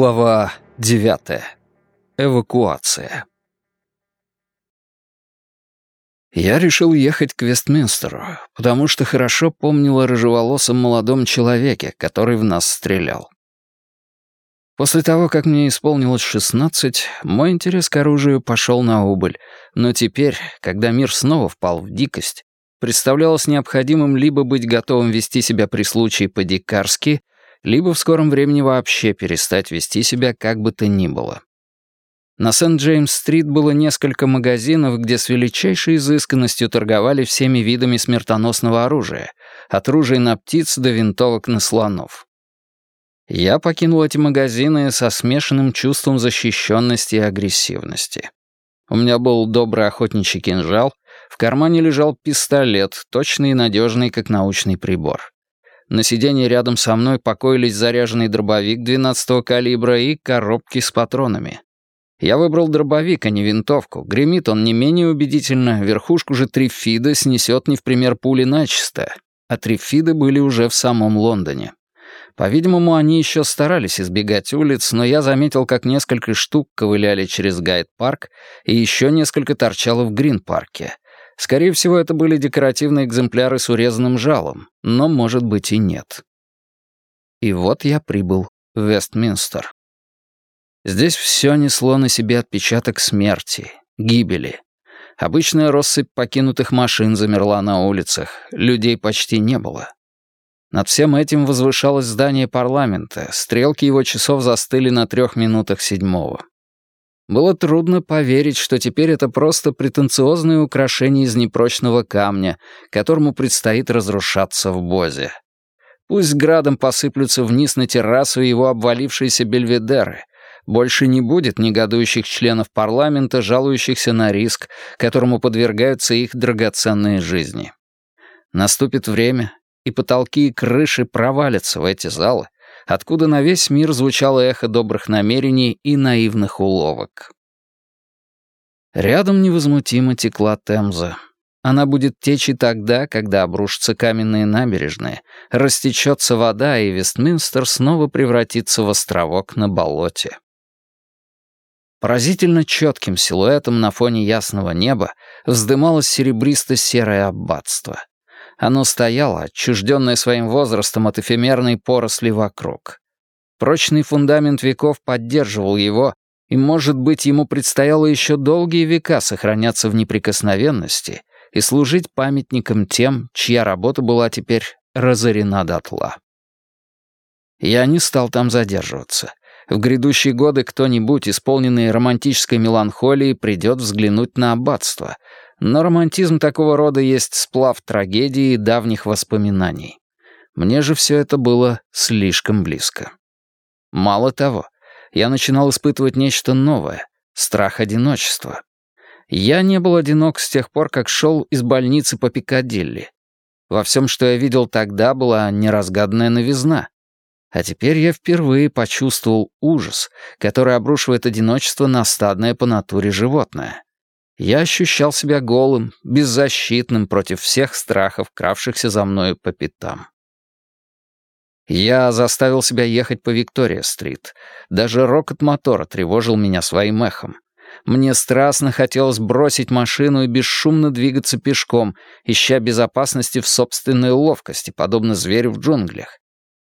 Глава девятая. Эвакуация. Я решил ехать к Вестминстеру, потому что хорошо помнил о рыжеволосом молодом человеке, который в нас стрелял. После того, как мне исполнилось шестнадцать, мой интерес к оружию пошел на убыль, но теперь, когда мир снова впал в дикость, представлялось необходимым либо быть готовым вести себя при случае по-дикарски, либо в скором времени вообще перестать вести себя как бы то ни было. На Сент-Джеймс-стрит было несколько магазинов, где с величайшей изысканностью торговали всеми видами смертоносного оружия, от ружей на птиц до винтовок на слонов. Я покинул эти магазины со смешанным чувством защищенности и агрессивности. У меня был добрый охотничий кинжал, в кармане лежал пистолет, точный и надежный, как научный прибор. На сиденье рядом со мной покоились заряженный дробовик 12-го калибра и коробки с патронами. Я выбрал дробовик, а не винтовку. Гремит он не менее убедительно, верхушку же Трифида снесет не в пример пули начисто. А Трифиды были уже в самом Лондоне. По-видимому, они еще старались избегать улиц, но я заметил, как несколько штук ковыляли через Гайд-парк и еще несколько торчало в Грин-парке. Скорее всего, это были декоративные экземпляры с урезанным жалом, но, может быть, и нет. И вот я прибыл в Вестминстер. Здесь все несло на себе отпечаток смерти, гибели. Обычная россыпь покинутых машин замерла на улицах, людей почти не было. Над всем этим возвышалось здание парламента, стрелки его часов застыли на трех минутах седьмого. Было трудно поверить, что теперь это просто претенциозное украшение из непрочного камня, которому предстоит разрушаться в Бозе. Пусть градом посыплются вниз на террасу его обвалившиеся бельведеры. Больше не будет негодующих членов парламента, жалующихся на риск, которому подвергаются их драгоценные жизни. Наступит время, и потолки и крыши провалятся в эти залы, откуда на весь мир звучало эхо добрых намерений и наивных уловок. Рядом невозмутимо текла Темза. Она будет течь и тогда, когда обрушатся каменные набережные, растечется вода, и Вестминстер снова превратится в островок на болоте. Поразительно четким силуэтом на фоне ясного неба вздымалось серебристо-серое аббатство. Оно стояло, отчужденное своим возрастом от эфемерной поросли вокруг. Прочный фундамент веков поддерживал его, и, может быть, ему предстояло еще долгие века сохраняться в неприкосновенности и служить памятником тем, чья работа была теперь разорена дотла. Я не стал там задерживаться. В грядущие годы кто-нибудь, исполненный романтической меланхолией, придет взглянуть на аббатство, но романтизм такого рода есть сплав трагедии и давних воспоминаний. Мне же все это было слишком близко. Мало того, я начинал испытывать нечто новое — страх одиночества. Я не был одинок с тех пор, как шел из больницы по Пикадилли. Во всем, что я видел тогда, была неразгаданная новизна. А теперь я впервые почувствовал ужас, который обрушивает одиночество на стадное по натуре животное. Я ощущал себя голым, беззащитным против всех страхов, кравшихся за мною по пятам. Я заставил себя ехать по Виктория-стрит. Даже рокот мотора тревожил меня своим эхом. Мне страстно хотелось бросить машину и бесшумно двигаться пешком, ища безопасности в собственной ловкости, подобно зверю в джунглях.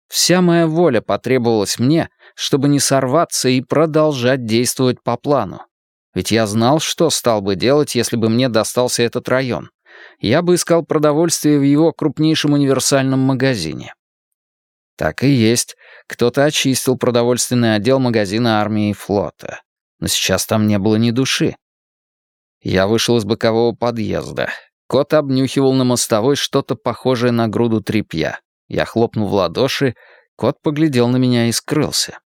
Вся моя воля потребовалась мне, чтобы не сорваться и продолжать действовать по плану. Ведь я знал, что стал бы делать, если бы мне достался этот район. Я бы искал продовольствие в его крупнейшем универсальном магазине. Так и есть. Кто-то очистил продовольственный отдел магазина армии и флота. Но сейчас там не было ни души. Я вышел из бокового подъезда. Кот обнюхивал на мостовой что-то похожее на груду тряпья. Я хлопнул в ладоши, кот поглядел на меня и скрылся.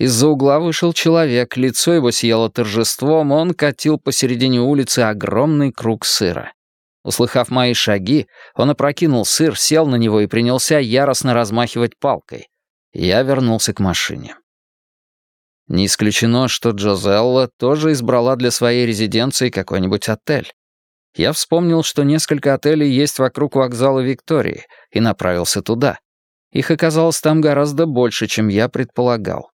Из-за угла вышел человек, лицо его сияло торжеством, он катил посередине улицы огромный круг сыра. Услыхав мои шаги, он опрокинул сыр, сел на него и принялся яростно размахивать палкой. Я вернулся к машине. Не исключено, что Джозелла тоже избрала для своей резиденции какой-нибудь отель. Я вспомнил, что несколько отелей есть вокруг вокзала Виктории, и направился туда. Их оказалось там гораздо больше, чем я предполагал.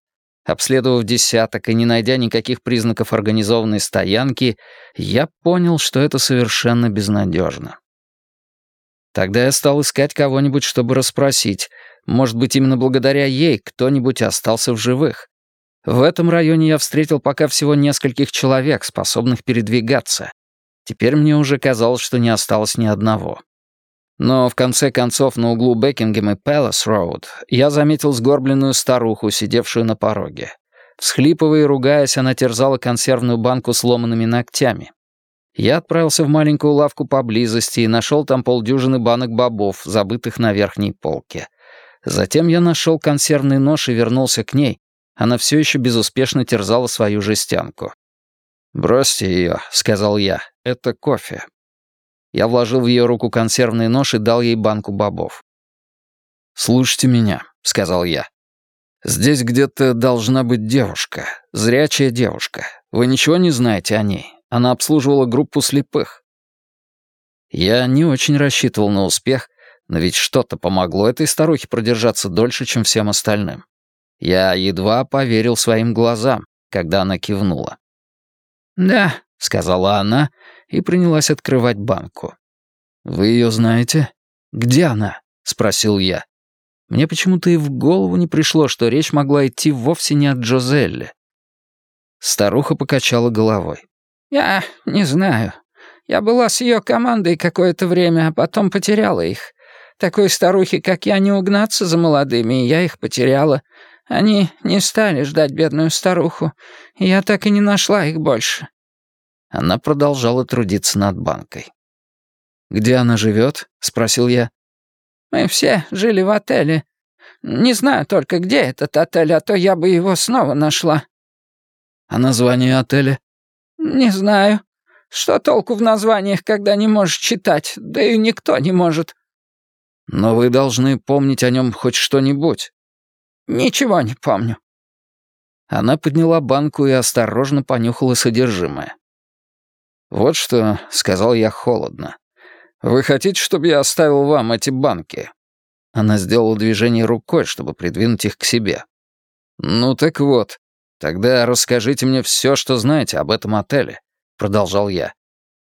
Обследовав десяток и не найдя никаких признаков организованной стоянки, я понял, что это совершенно безнадежно. Тогда я стал искать кого-нибудь, чтобы расспросить. Может быть, именно благодаря ей кто-нибудь остался в живых. В этом районе я встретил пока всего нескольких человек, способных передвигаться. Теперь мне уже казалось, что не осталось ни одного. Но в конце концов на углу Бекингем и Пэлас-Роуд я заметил сгорбленную старуху, сидевшую на пороге. Всхлипывая и ругаясь, она терзала консервную банку сломанными ногтями. Я отправился в маленькую лавку поблизости и нашел там полдюжины банок бобов, забытых на верхней полке. Затем я нашел консервный нож и вернулся к ней. Она все еще безуспешно терзала свою жестянку. «Бросьте ее», — сказал я, — «это кофе». Я вложил в ее руку консервный нож и дал ей банку бобов. «Слушайте меня», — сказал я. «Здесь где-то должна быть девушка, зрячая девушка. Вы ничего не знаете о ней? Она обслуживала группу слепых». Я не очень рассчитывал на успех, но ведь что-то помогло этой старухе продержаться дольше, чем всем остальным. Я едва поверил своим глазам, когда она кивнула. «Да», — сказала она и принялась открывать банку. «Вы ее знаете? Где она?» — спросил я. Мне почему-то и в голову не пришло, что речь могла идти вовсе не от Джозелли. Старуха покачала головой. «Я не знаю. Я была с ее командой какое-то время, а потом потеряла их. Такой старухи, как я, не угнаться за молодыми, и я их потеряла. Они не стали ждать бедную старуху, и я так и не нашла их больше». Она продолжала трудиться над банкой. «Где она живет?» — спросил я. «Мы все жили в отеле. Не знаю только, где этот отель, а то я бы его снова нашла». «А название отеля?» «Не знаю. Что толку в названиях, когда не можешь читать? Да и никто не может». «Но вы должны помнить о нем хоть что-нибудь». «Ничего не помню». Она подняла банку и осторожно понюхала содержимое. «Вот что», — сказал я холодно. «Вы хотите, чтобы я оставил вам эти банки?» Она сделала движение рукой, чтобы придвинуть их к себе. «Ну так вот, тогда расскажите мне все, что знаете об этом отеле», — продолжал я.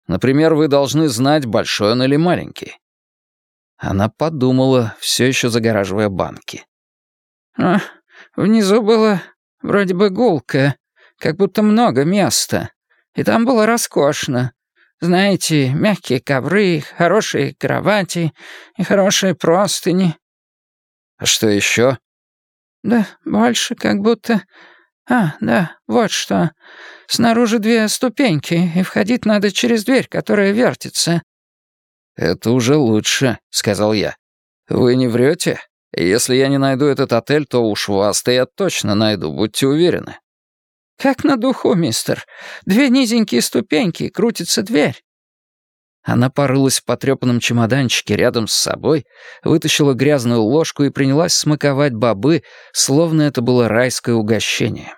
«Например, вы должны знать, большой он или маленький». Она подумала, все еще загораживая банки. «А, внизу было вроде бы гулко, как будто много места, и там было роскошно. Знаете, мягкие ковры, хорошие кровати и хорошие простыни». «А что еще?» «Да больше как будто... А, да, вот что. Снаружи две ступеньки, и входить надо через дверь, которая вертится». «Это уже лучше», — сказал я. «Вы не врете? Если я не найду этот отель, то уж вас-то я точно найду, будьте уверены». «Как на духу, мистер. Две низенькие ступеньки, крутится дверь». Она порылась в потрепанном чемоданчике рядом с собой, вытащила грязную ложку и принялась смаковать бобы, словно это было райское угощение.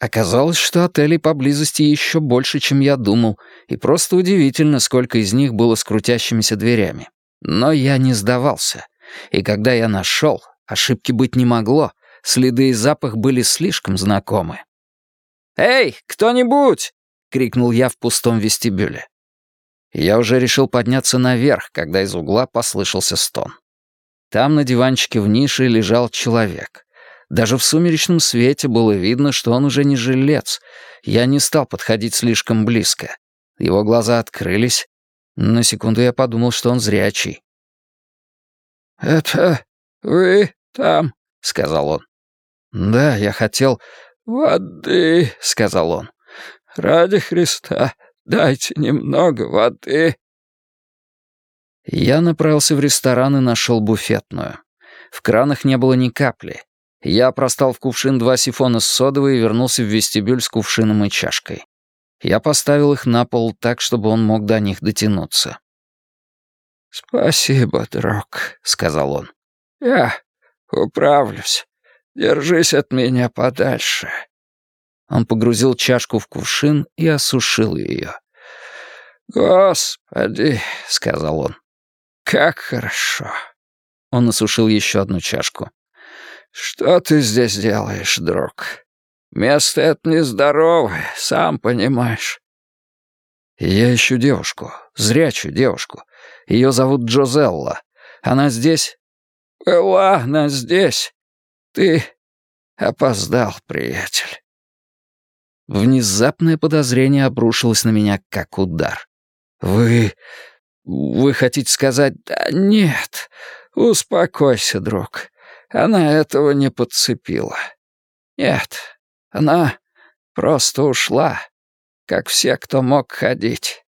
Оказалось, что отелей поблизости еще больше, чем я думал, и просто удивительно, сколько из них было с крутящимися дверями. Но я не сдавался, и когда я нашел, ошибки быть не могло, Следы и запах были слишком знакомы. «Эй, кто-нибудь!» — крикнул я в пустом вестибюле. Я уже решил подняться наверх, когда из угла послышался стон. Там на диванчике в нише лежал человек. Даже в сумеречном свете было видно, что он уже не жилец. Я не стал подходить слишком близко. Его глаза открылись. На секунду я подумал, что он зрячий. «Это вы там?» — сказал он. «Да, я хотел...» «Воды», — сказал он. «Ради Христа, дайте немного воды». Я направился в ресторан и нашел буфетную. В кранах не было ни капли. Я простал в кувшин два сифона с содовой и вернулся в вестибюль с кувшином и чашкой. Я поставил их на пол так, чтобы он мог до них дотянуться. «Спасибо, друг», — сказал он. «Я управлюсь. Держись от меня подальше». Он погрузил чашку в кувшин и осушил ее. «Господи», — сказал он, — «как хорошо». Он осушил еще одну чашку. «Что ты здесь делаешь, друг? Место это нездоровое, сам понимаешь». «Я ищу девушку, зрячую девушку. Ее зовут Джозелла. Она здесь?» «Была она здесь. Ты опоздал, приятель». Внезапное подозрение обрушилось на меня, как удар. «Вы... вы хотите сказать...» «Да нет, успокойся, друг. Она этого не подцепила. Нет, она просто ушла, как все, кто мог ходить».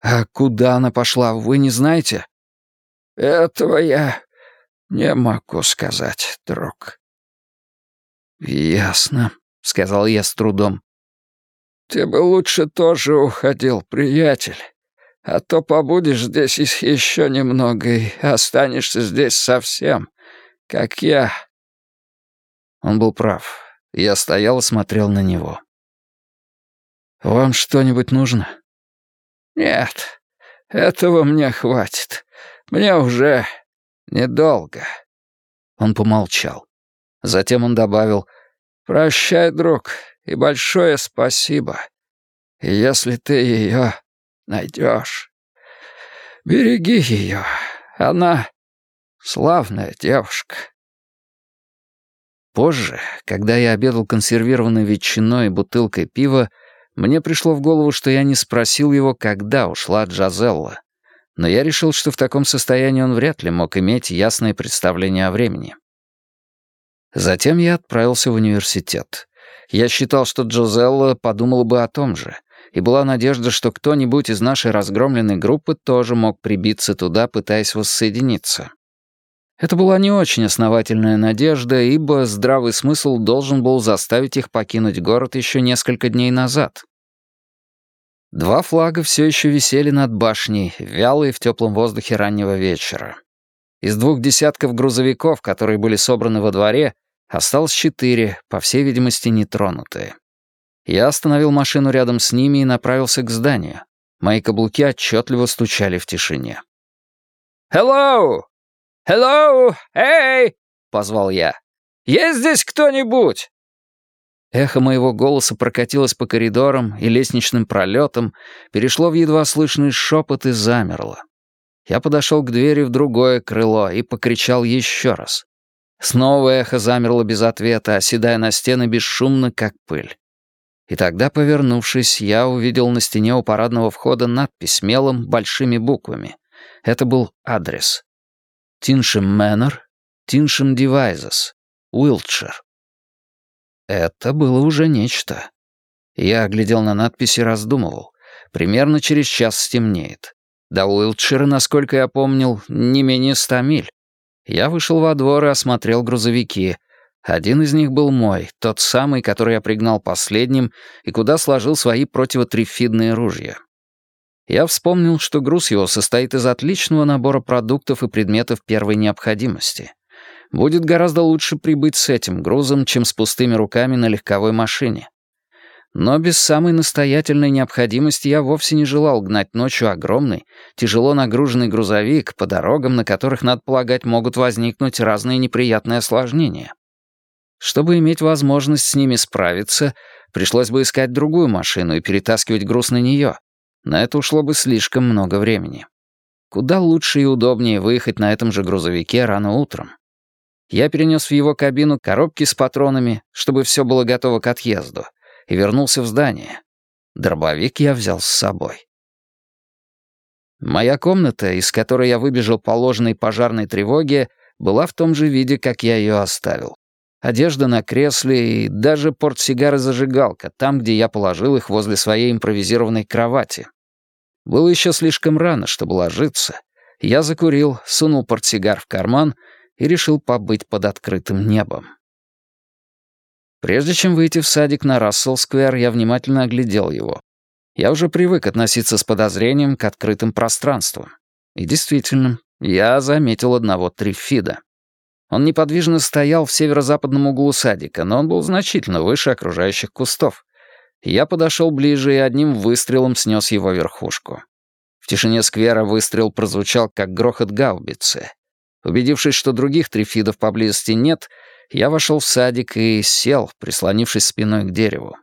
«А куда она пошла, вы не знаете?» «Этого я не могу сказать, друг». «Ясно», — сказал я с трудом. «Ты бы лучше тоже уходил, приятель. А то побудешь здесь еще немного и останешься здесь совсем, как я». Он был прав. Я стоял и смотрел на него. «Вам что-нибудь нужно?» «Нет, этого мне хватит. Мне уже недолго». Он помолчал. Затем он добавил «Прощай, друг, и большое спасибо. Если ты ее найдешь, береги ее. Она славная девушка». Позже, когда я обедал консервированной ветчиной и бутылкой пива, мне пришло в голову, что я не спросил его, когда ушла Джазелла. Но я решил, что в таком состоянии он вряд ли мог иметь ясное представление о времени. Затем я отправился в университет. Я считал, что Джозелла подумала бы о том же, и была надежда, что кто-нибудь из нашей разгромленной группы тоже мог прибиться туда, пытаясь воссоединиться. Это была не очень основательная надежда, ибо здравый смысл должен был заставить их покинуть город еще несколько дней назад. Два флага все еще висели над башней, вялые в теплом воздухе раннего вечера. Из двух десятков грузовиков, которые были собраны во дворе, осталось четыре, по всей видимости, нетронутые. Я остановил машину рядом с ними и направился к зданию. Мои каблуки отчетливо стучали в тишине. «Hello! Hello! Эй!» — позвал я. «Есть здесь кто-нибудь?» Эхо моего голоса прокатилось по коридорам и лестничным пролетам, перешло в едва слышный шепот и замерло. Я подошел к двери в другое крыло и покричал еще раз. Снова эхо замерло без ответа, оседая на стены бесшумно, как пыль. И тогда, повернувшись, я увидел на стене у парадного входа надпись мелом большими буквами. Это был адрес. Тиншем Мэннер, Тиншем Девайзес, Уилтшир. Это было уже нечто. Я глядел на надпись и раздумывал. Примерно через час стемнеет. До Уилтшира, насколько я помнил, не менее ста миль. Я вышел во двор и осмотрел грузовики. Один из них был мой, тот самый, который я пригнал последним и куда сложил свои противотрифидные ружья. Я вспомнил, что груз его состоит из отличного набора продуктов и предметов первой необходимости. Будет гораздо лучше прибыть с этим грузом, чем с пустыми руками на легковой машине. Но без самой настоятельной необходимости я вовсе не желал гнать ночью огромный, тяжело нагруженный грузовик по дорогам, на которых, надо полагать, могут возникнуть разные неприятные осложнения. Чтобы иметь возможность с ними справиться, пришлось бы искать другую машину и перетаскивать груз на нее. На это ушло бы слишком много времени. Куда лучше и удобнее выехать на этом же грузовике рано утром. Я перенес в его кабину коробки с патронами, чтобы все было готово к отъезду, и вернулся в здание. Дробовик я взял с собой. Моя комната, из которой я выбежал по ложной пожарной тревоге, была в том же виде, как я ее оставил. Одежда на кресле и даже портсигар и зажигалка, там, где я положил их возле своей импровизированной кровати. Было еще слишком рано, чтобы ложиться. Я закурил, сунул портсигар в карман и решил побыть под открытым небом. Прежде чем выйти в садик на Рассел-сквер, я внимательно оглядел его. Я уже привык относиться с подозрением к открытым пространствам. И действительно, я заметил одного трифида. Он неподвижно стоял в северо-западном углу садика, но он был значительно выше окружающих кустов. Я подошел ближе и одним выстрелом снес его верхушку. В тишине сквера выстрел прозвучал, как грохот гаубицы. Убедившись, что других трифидов поблизости нет, я вошел в садик и сел, прислонившись спиной к дереву.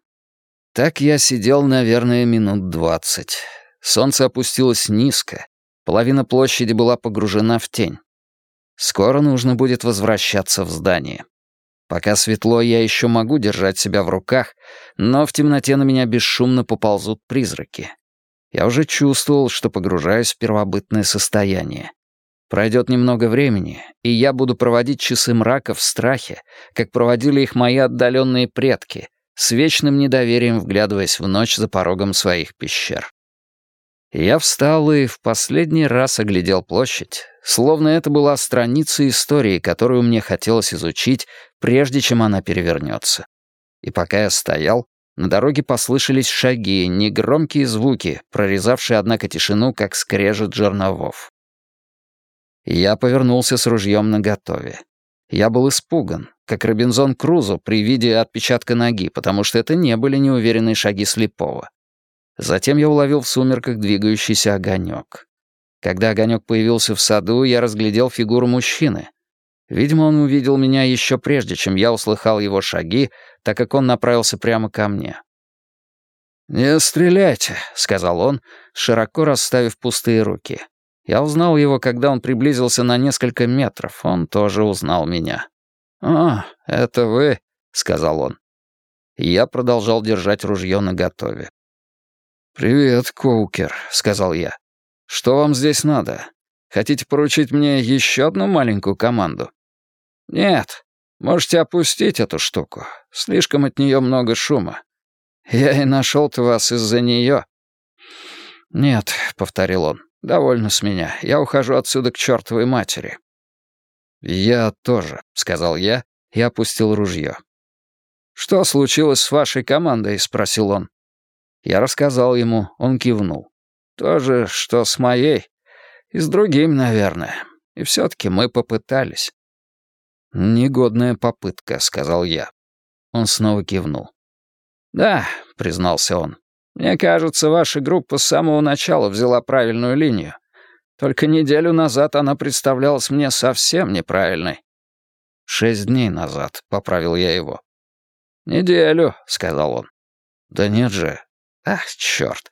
Так я сидел, наверное, минут двадцать. Солнце опустилось низко, половина площади была погружена в тень. Скоро нужно будет возвращаться в здание. Пока светло, я еще могу держать себя в руках, но в темноте на меня бесшумно поползут призраки. Я уже чувствовал, что погружаюсь в первобытное состояние. Пройдет немного времени, и я буду проводить часы мрака в страхе, как проводили их мои отдаленные предки, с вечным недоверием вглядываясь в ночь за порогом своих пещер. Я встал и в последний раз оглядел площадь, словно это была страница истории, которую мне хотелось изучить, прежде чем она перевернется. И пока я стоял, на дороге послышались шаги, негромкие звуки, прорезавшие, однако, тишину, как скрежет жерновов. Я повернулся с ружьем наготове. Я был испуган, как Робинзон Крузо при виде отпечатка ноги, потому что это не были неуверенные шаги слепого. Затем я уловил в сумерках двигающийся огонек. Когда огонек появился в саду, я разглядел фигуру мужчины. Видимо, он увидел меня еще прежде, чем я услыхал его шаги, так как он направился прямо ко мне. «Не стреляйте», — сказал он, широко расставив пустые руки. Я узнал его, когда он приблизился на несколько метров. Он тоже узнал меня. «А, это вы», — сказал он. Я продолжал держать ружье наготове. «Привет, Коукер», — сказал я. «Что вам здесь надо? Хотите поручить мне еще одну маленькую команду?» «Нет, можете опустить эту штуку. Слишком от нее много шума. Я и нашел-то вас из-за нее». «Нет», — повторил он, — «довольно с меня. Я ухожу отсюда к чертовой матери». «Я тоже», — сказал я и опустил ружье. «Что случилось с вашей командой?» — спросил он. Я рассказал ему, он кивнул. «То же, что с моей. И с другим, наверное. И все-таки мы попытались». «Негодная попытка», — сказал я. Он снова кивнул. «Да», — признался он. «Мне кажется, ваша группа с самого начала взяла правильную линию. Только неделю назад она представлялась мне совсем неправильной». «Шесть дней назад», — поправил я его. «Неделю», — сказал он. «Да нет же. Ах, черт.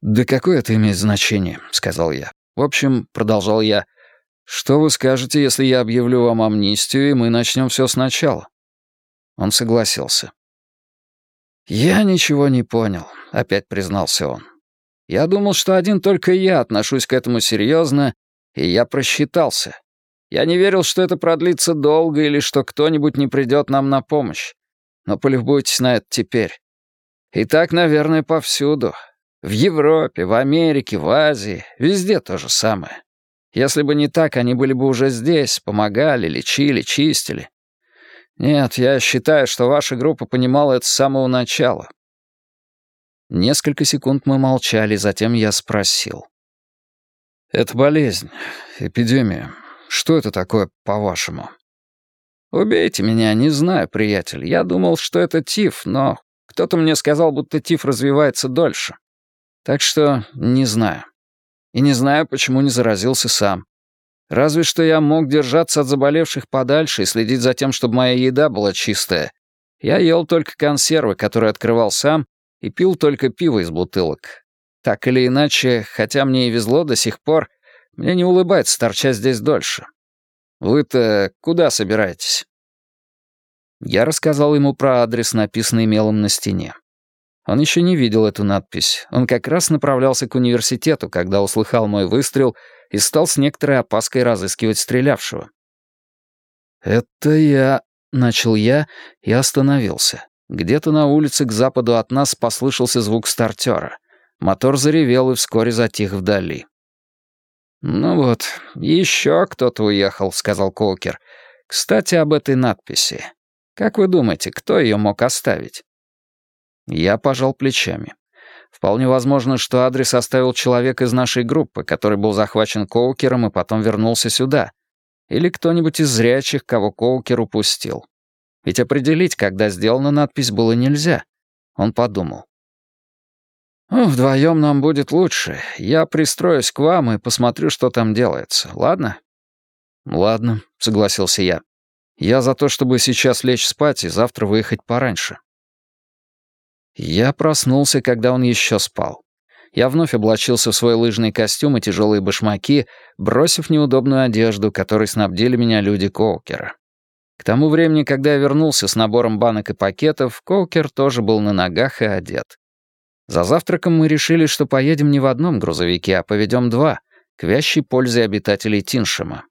Да какое это имеет значение», — сказал я. «В общем», — продолжал я, — «Что вы скажете, если я объявлю вам амнистию, и мы начнем все сначала?» Он согласился. «Я ничего не понял», — опять признался он. «Я думал, что один только я отношусь к этому серьезно, и я просчитался. Я не верил, что это продлится долго или что кто-нибудь не придет нам на помощь. Но полюбуйтесь на это теперь. И так, наверное, повсюду. В Европе, в Америке, в Азии, везде то же самое. Если бы не так, они были бы уже здесь, помогали, лечили, чистили. Нет, я считаю, что ваша группа понимала это с самого начала. Несколько секунд мы молчали, затем я спросил. «Это болезнь, эпидемия. Что это такое, по-вашему?» «Убейте меня, не знаю, приятель. Я думал, что это тиф, но кто-то мне сказал, будто тиф развивается дольше. Так что не знаю. И не знаю, почему не заразился сам. Разве что я мог держаться от заболевших подальше и следить за тем, чтобы моя еда была чистая. Я ел только консервы, которые открывал сам, и пил только пиво из бутылок. Так или иначе, хотя мне и везло до сих пор, мне не улыбается торчать здесь дольше. Вы-то куда собираетесь?» Я рассказал ему про адрес, написанный мелом на стене. Он еще не видел эту надпись. Он как раз направлялся к университету, когда услыхал мой выстрел и стал с некоторой опаской разыскивать стрелявшего. «Это я...» — начал я и остановился. Где-то на улице к западу от нас послышался звук стартера. Мотор заревел и вскоре затих вдали. «Ну вот, еще кто-то уехал», — сказал Колкер. «Кстати, об этой надписи. Как вы думаете, кто ее мог оставить?» Я пожал плечами. Вполне возможно, что адрес оставил человек из нашей группы, который был захвачен Коукером и потом вернулся сюда. Или кто-нибудь из зрячих, кого Коукер упустил. Ведь определить, когда сделана надпись, было нельзя. Он подумал. «Ну, вдвоем нам будет лучше. Я пристроюсь к вам и посмотрю, что там делается, ладно?» «Ладно», — согласился я. «Я за то, чтобы сейчас лечь спать и завтра выехать пораньше». Я проснулся, когда он еще спал. Я вновь облачился в свой лыжный костюм и тяжелые башмаки, бросив неудобную одежду, которой снабдили меня люди Коукера. К тому времени, когда я вернулся с набором банок и пакетов, Коукер тоже был на ногах и одет. За завтраком мы решили, что поедем не в одном грузовике, а поведем два, к вящей пользе обитателей Тиншема.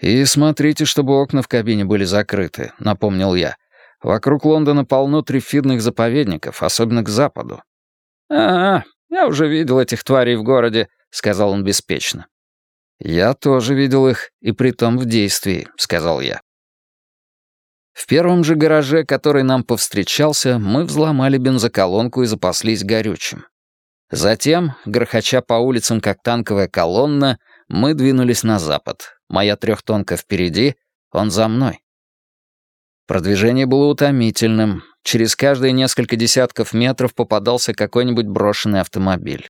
«И смотрите, чтобы окна в кабине были закрыты», — напомнил я. «Вокруг Лондона полно трифидных заповедников, особенно к западу». «А, я уже видел этих тварей в городе», — сказал он беспечно. «Я тоже видел их, и притом в действии», — сказал я. В первом же гараже, который нам повстречался, мы взломали бензоколонку и запаслись горючим. Затем, грохоча по улицам как танковая колонна, мы двинулись на запад. Моя трехтонка впереди, он за мной. Продвижение было утомительным. Через каждые несколько десятков метров попадался какой-нибудь брошенный автомобиль.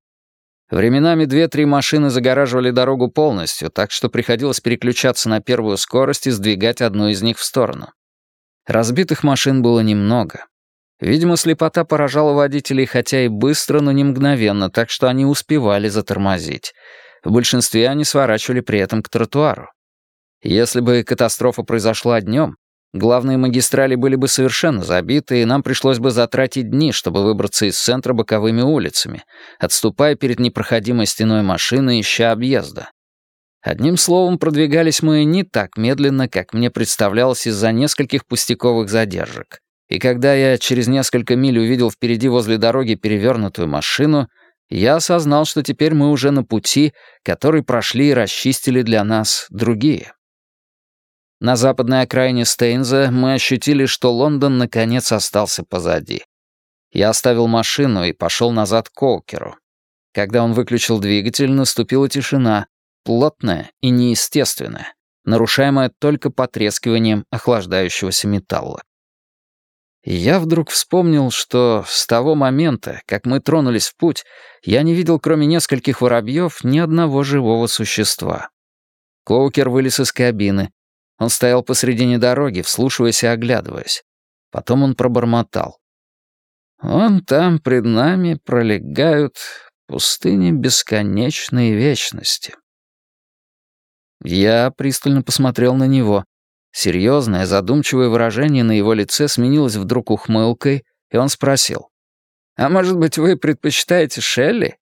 Временами две-три машины загораживали дорогу полностью, так что приходилось переключаться на первую скорость и сдвигать одну из них в сторону. Разбитых машин было немного. Видимо, слепота поражала водителей, хотя и быстро, но не мгновенно, так что они успевали затормозить. В большинстве они сворачивали при этом к тротуару. Если бы катастрофа произошла днем, главные магистрали были бы совершенно забиты, и нам пришлось бы затратить дни, чтобы выбраться из центра боковыми улицами, отступая перед непроходимой стеной машины, ища объезда. Одним словом, продвигались мы не так медленно, как мне представлялось из-за нескольких пустяковых задержек. И когда я через несколько миль увидел впереди возле дороги перевернутую машину, я осознал, что теперь мы уже на пути, который прошли и расчистили для нас другие. На западной окраине Стейнза мы ощутили, что Лондон наконец остался позади. Я оставил машину и пошел назад к Колкеру. Когда он выключил двигатель, наступила тишина, плотная и неестественная, нарушаемая только потрескиванием охлаждающегося металла. Я вдруг вспомнил, что с того момента, как мы тронулись в путь, я не видел, кроме нескольких воробьев, ни одного живого существа. Коукер вылез из кабины. Он стоял посредине дороги, вслушиваясь и оглядываясь. Потом он пробормотал. «Вон там пред нами пролегают пустыни бесконечной вечности». Я пристально посмотрел на него. Серьезное, задумчивое выражение на его лице сменилось вдруг ухмылкой, и он спросил. «А может быть, вы предпочитаете Шелли?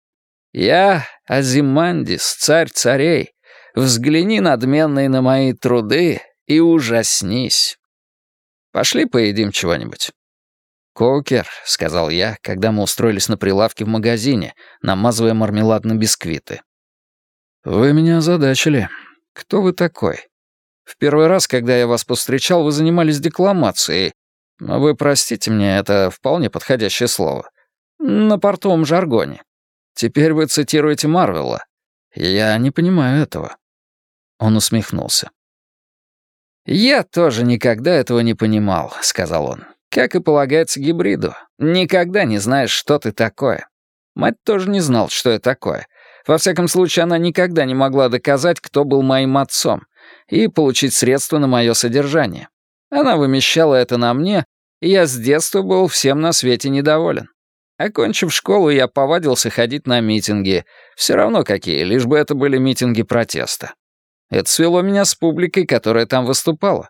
Я Азимандис, царь царей. Взгляни, надменный, на мои труды и ужаснись. Пошли поедим чего-нибудь». «Кокер», — сказал я, когда мы устроились на прилавке в магазине, намазывая мармелад на бисквиты. «Вы меня озадачили. Кто вы такой?» В первый раз, когда я вас повстречал, вы занимались декламацией. Вы простите мне, это вполне подходящее слово. На портовом жаргоне. Теперь вы цитируете Марвела. Я не понимаю этого». Он усмехнулся. «Я тоже никогда этого не понимал», — сказал он. «Как и полагается гибриду. Никогда не знаешь, что ты такое. Мать тоже не знал, что я такое. Во всяком случае, она никогда не могла доказать, кто был моим отцом и получить средства на мое содержание. Она вымещала это на мне, и я с детства был всем на свете недоволен. Окончив школу, я повадился ходить на митинги, все равно какие, лишь бы это были митинги протеста. Это свело меня с публикой, которая там выступала.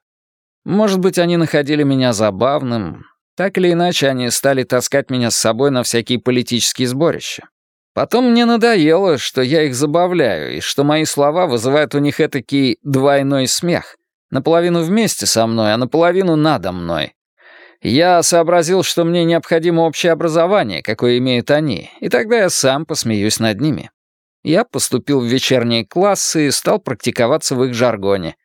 Может быть, они находили меня забавным. Так или иначе, они стали таскать меня с собой на всякие политические сборища. Потом мне надоело, что я их забавляю, и что мои слова вызывают у них этакий двойной смех. Наполовину вместе со мной, а наполовину надо мной. Я сообразил, что мне необходимо общее образование, какое имеют они, и тогда я сам посмеюсь над ними. Я поступил в вечерние классы и стал практиковаться в их жаргоне.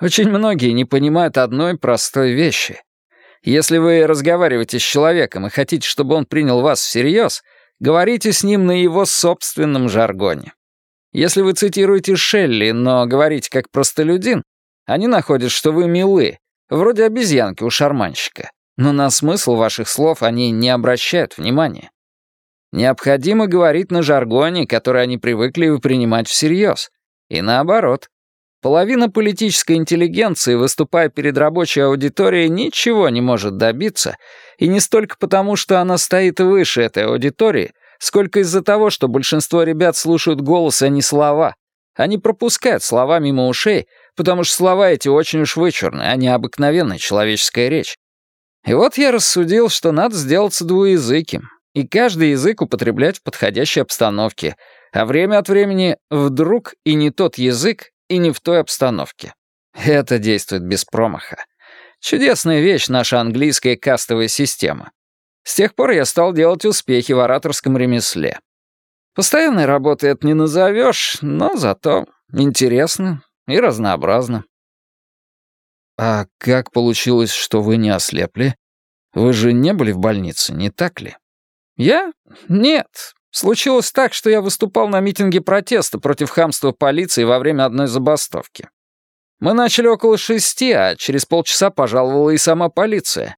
Очень многие не понимают одной простой вещи. Если вы разговариваете с человеком и хотите, чтобы он принял вас всерьез — Говорите с ним на его собственном жаргоне. Если вы цитируете Шелли, но говорите как простолюдин, они находят, что вы милы, вроде обезьянки у шарманщика, но на смысл ваших слов они не обращают внимания. Необходимо говорить на жаргоне, который они привыкли принимать всерьез. И наоборот. Половина политической интеллигенции, выступая перед рабочей аудиторией, ничего не может добиться, и не столько потому, что она стоит выше этой аудитории, сколько из-за того, что большинство ребят слушают голос, а не слова. Они пропускают слова мимо ушей, потому что слова эти очень уж вычурные, а не обыкновенная человеческая речь. И вот я рассудил, что надо сделаться двуязыким, и каждый язык употреблять в подходящей обстановке, а время от времени вдруг и не тот язык, и не в той обстановке. Это действует без промаха. Чудесная вещь наша английская кастовая система. С тех пор я стал делать успехи в ораторском ремесле. Постоянной работы это не назовешь, но зато интересно и разнообразно. «А как получилось, что вы не ослепли? Вы же не были в больнице, не так ли?» «Я? Нет. Случилось так, что я выступал на митинге протеста против хамства полиции во время одной забастовки. Мы начали около шести, а через полчаса пожаловала и сама полиция.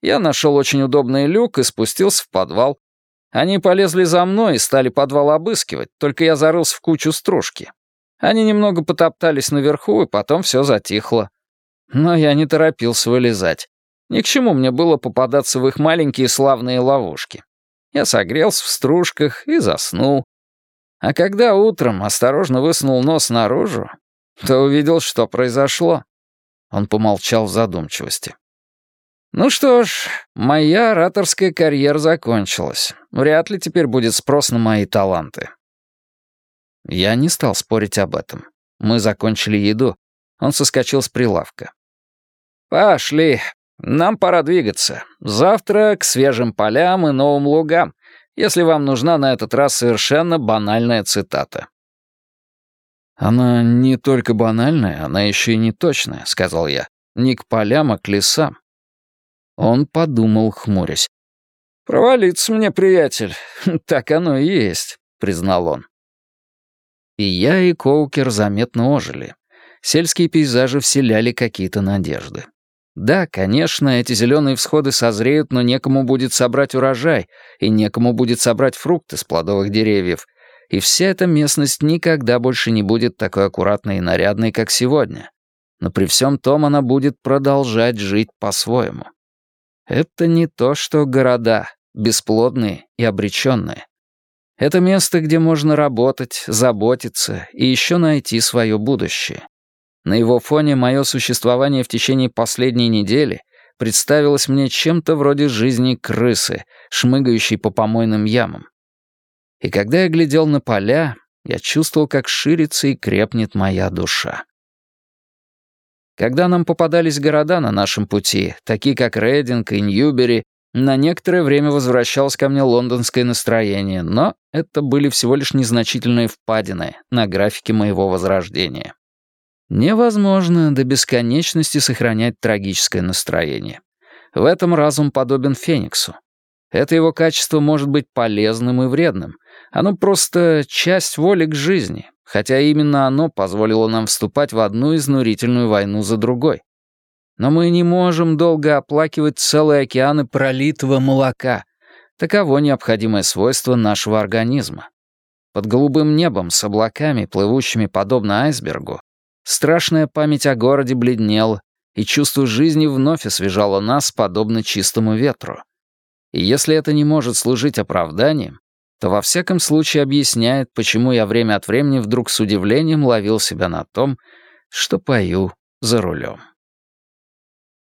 Я нашел очень удобный люк и спустился в подвал. Они полезли за мной и стали подвал обыскивать, только я зарылся в кучу стружки. Они немного потоптались наверху, и потом все затихло. Но я не торопился вылезать. Ни к чему мне было попадаться в их маленькие славные ловушки. Я согрелся в стружках и заснул. А когда утром осторожно высунул нос наружу, то увидел, что произошло. Он помолчал в задумчивости. Ну что ж, моя ораторская карьера закончилась. Вряд ли теперь будет спрос на мои таланты. Я не стал спорить об этом. Мы закончили еду. Он соскочил с прилавка. «Пошли, нам пора двигаться. Завтра к свежим полям и новым лугам, если вам нужна на этот раз совершенно банальная цитата». «Она не только банальная, она еще и неточная», — сказал я. «Не к полям, а к лесам». Он подумал, хмурясь. «Провалиться мне, приятель. Так оно и есть», — признал он. И я, и Коукер заметно ожили. Сельские пейзажи вселяли какие-то надежды. Да, конечно, эти зеленые всходы созреют, но некому будет собрать урожай, и некому будет собрать фрукты с плодовых деревьев, и вся эта местность никогда больше не будет такой аккуратной и нарядной, как сегодня. Но при всем том она будет продолжать жить по-своему. Это не то, что города, бесплодные и обреченные. Это место, где можно работать, заботиться и еще найти свое будущее. На его фоне мое существование в течение последней недели представилось мне чем-то вроде жизни крысы, шмыгающей по помойным ямам. И когда я глядел на поля, я чувствовал, как ширится и крепнет моя душа. Когда нам попадались города на нашем пути, такие как Рейдинг и Ньюбери, на некоторое время возвращалось ко мне лондонское настроение, но это были всего лишь незначительные впадины на графике моего возрождения. Невозможно до бесконечности сохранять трагическое настроение. В этом разум подобен Фениксу. Это его качество может быть полезным и вредным. Оно просто часть воли к жизни, хотя именно оно позволило нам вступать в одну изнурительную войну за другой. Но мы не можем долго оплакивать целые океаны пролитого молока. Таково необходимое свойство нашего организма. Под голубым небом с облаками, плывущими подобно айсбергу, Страшная память о городе бледнела, и чувство жизни вновь освежало нас, подобно чистому ветру. И если это не может служить оправданием, то во всяком случае объясняет, почему я время от времени вдруг с удивлением ловил себя на том, что пою за рулем.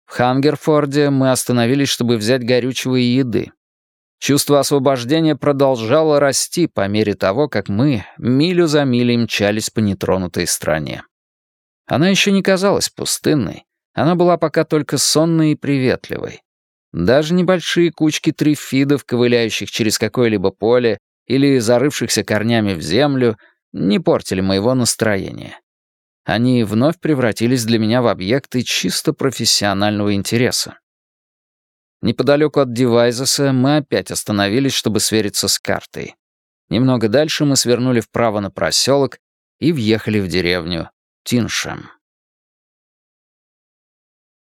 В Хангерфорде мы остановились, чтобы взять горючего и еды. Чувство освобождения продолжало расти по мере того, как мы милю за милей мчались по нетронутой стране. Она еще не казалась пустынной, она была пока только сонной и приветливой. Даже небольшие кучки трифидов, ковыляющих через какое-либо поле или зарывшихся корнями в землю, не портили моего настроения. Они вновь превратились для меня в объекты чисто профессионального интереса. Неподалеку от Девайзеса мы опять остановились, чтобы свериться с картой. Немного дальше мы свернули вправо на проселок и въехали в деревню, Тиншем.